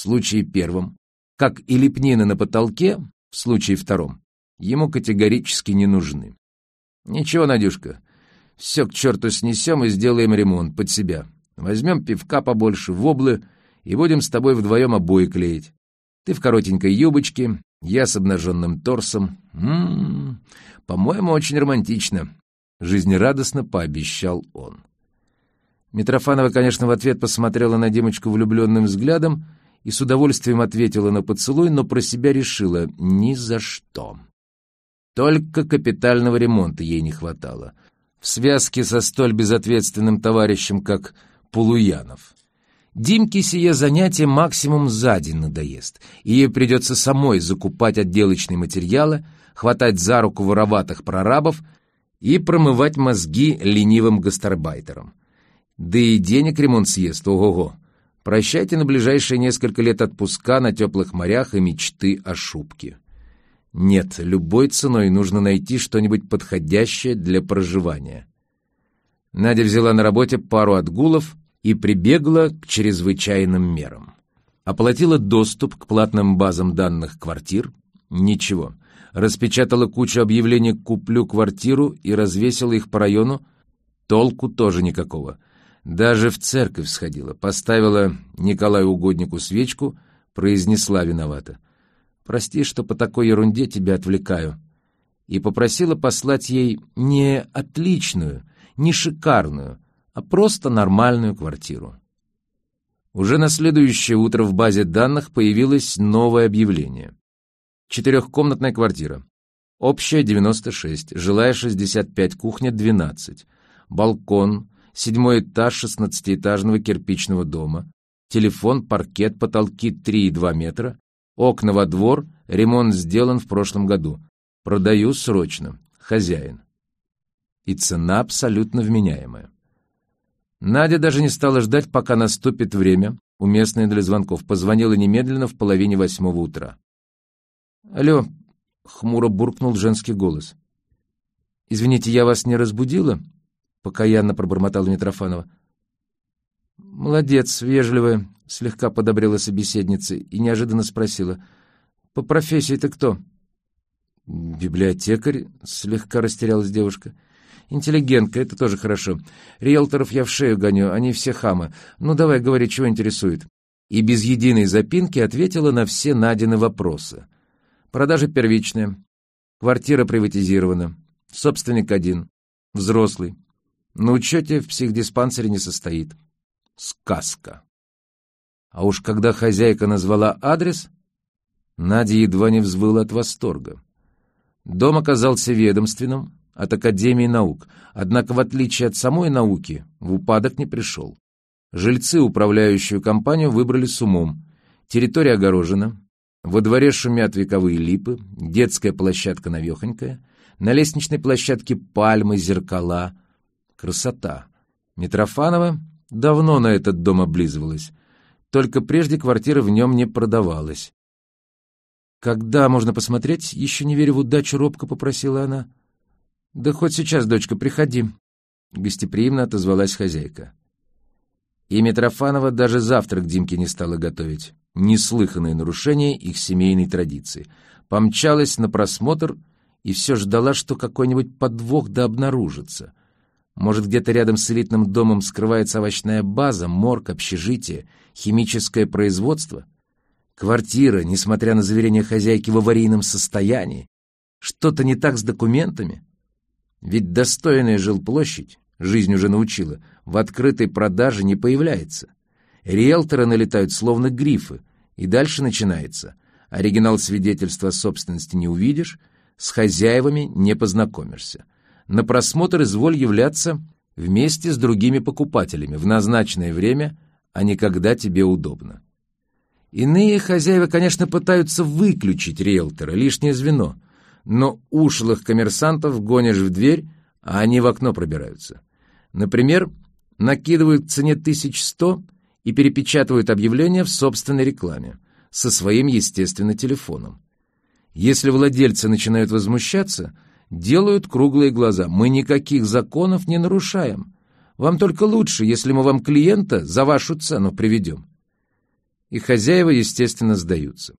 в случае первом, как и лепнина на потолке в случае втором, ему категорически не нужны. Ничего, Надюшка, все к черту снесем и сделаем ремонт под себя. Возьмем пивка побольше, воблы, и будем с тобой вдвоем обои клеить. Ты в коротенькой юбочке, я с обнаженным торсом. М-м-м, по-моему, очень романтично. Жизнерадостно пообещал он. Митрофанова, конечно, в ответ посмотрела на Димочку влюбленным взглядом и с удовольствием ответила на поцелуй, но про себя решила — ни за что. Только капитального ремонта ей не хватало. В связке со столь безответственным товарищем, как Полуянов. Димке сие занятие максимум за день надоест, и ей придется самой закупать отделочные материалы, хватать за руку вороватых прорабов и промывать мозги ленивым гастарбайтерам. Да и денег ремонт съест, ого-го. Прощайте на ближайшие несколько лет отпуска на теплых морях и мечты о шубке. Нет, любой ценой нужно найти что-нибудь подходящее для проживания. Надя взяла на работе пару отгулов и прибегла к чрезвычайным мерам. Оплатила доступ к платным базам данных квартир? Ничего. Распечатала кучу объявлений «Куплю квартиру» и развесила их по району? Толку тоже никакого. Даже в церковь сходила, поставила Николаю Угоднику свечку, произнесла виновата. «Прости, что по такой ерунде тебя отвлекаю». И попросила послать ей не отличную, не шикарную, а просто нормальную квартиру. Уже на следующее утро в базе данных появилось новое объявление. Четырехкомнатная квартира. Общая 96, жилая 65, кухня 12. Балкон, седьмой этаж шестнадцатиэтажного кирпичного дома. Телефон, паркет, потолки 3,2 метра. Окна во двор, ремонт сделан в прошлом году. Продаю срочно. Хозяин. И цена абсолютно вменяемая. Надя даже не стала ждать, пока наступит время, уместное для звонков. Позвонила немедленно в половине восьмого утра. «Алло», — хмуро буркнул женский голос. «Извините, я вас не разбудила?» — покаянно пробормотала Митрофанова. «Молодец, вежливая», — слегка подобрела собеседница и неожиданно спросила. «По профессии ты кто?» «Библиотекарь», — слегка растерялась девушка. Интеллигентка, это тоже хорошо. Риэлторов я в шею гоню, они все хамы. Ну давай, говори, чего интересует. И без единой запинки ответила на все Надины вопросы. Продажа первичная. Квартира приватизирована. Собственник один. Взрослый. На учете в психдиспансере не состоит. Сказка. А уж когда хозяйка назвала адрес, Надя едва не взвыла от восторга. Дом оказался ведомственным, от Академии наук, однако, в отличие от самой науки, в упадок не пришел. Жильцы управляющую компанию выбрали с умом. Территория огорожена, во дворе шумят вековые липы, детская площадка навехонькая, на лестничной площадке пальмы, зеркала. Красота. Митрофанова давно на этот дом облизывалась, только прежде квартира в нем не продавалась. «Когда можно посмотреть?» — еще не веря в удачу, робко попросила она. «Да хоть сейчас, дочка, приходи», — гостеприимно отозвалась хозяйка. И Митрофанова даже завтрак Димке не стала готовить. Неслыханное нарушение их семейной традиции. Помчалась на просмотр и все ждала, что какой-нибудь подвох да обнаружится. Может, где-то рядом с элитным домом скрывается овощная база, морг, общежитие, химическое производство? Квартира, несмотря на заверение хозяйки в аварийном состоянии? Что-то не так с документами? Ведь достойная жилплощадь, жизнь уже научила, в открытой продаже не появляется. Риэлторы налетают словно грифы, и дальше начинается. Оригинал свидетельства о собственности не увидишь, с хозяевами не познакомишься. На просмотр изволь являться вместе с другими покупателями в назначенное время, а не когда тебе удобно. Иные хозяева, конечно, пытаются выключить риэлтора, лишнее звено — но ушлых коммерсантов гонишь в дверь, а они в окно пробираются. Например, накидывают к цене 1100 и перепечатывают объявление в собственной рекламе со своим, естественно, телефоном. Если владельцы начинают возмущаться, делают круглые глаза. Мы никаких законов не нарушаем. Вам только лучше, если мы вам клиента за вашу цену приведем. и хозяева, естественно, сдаются.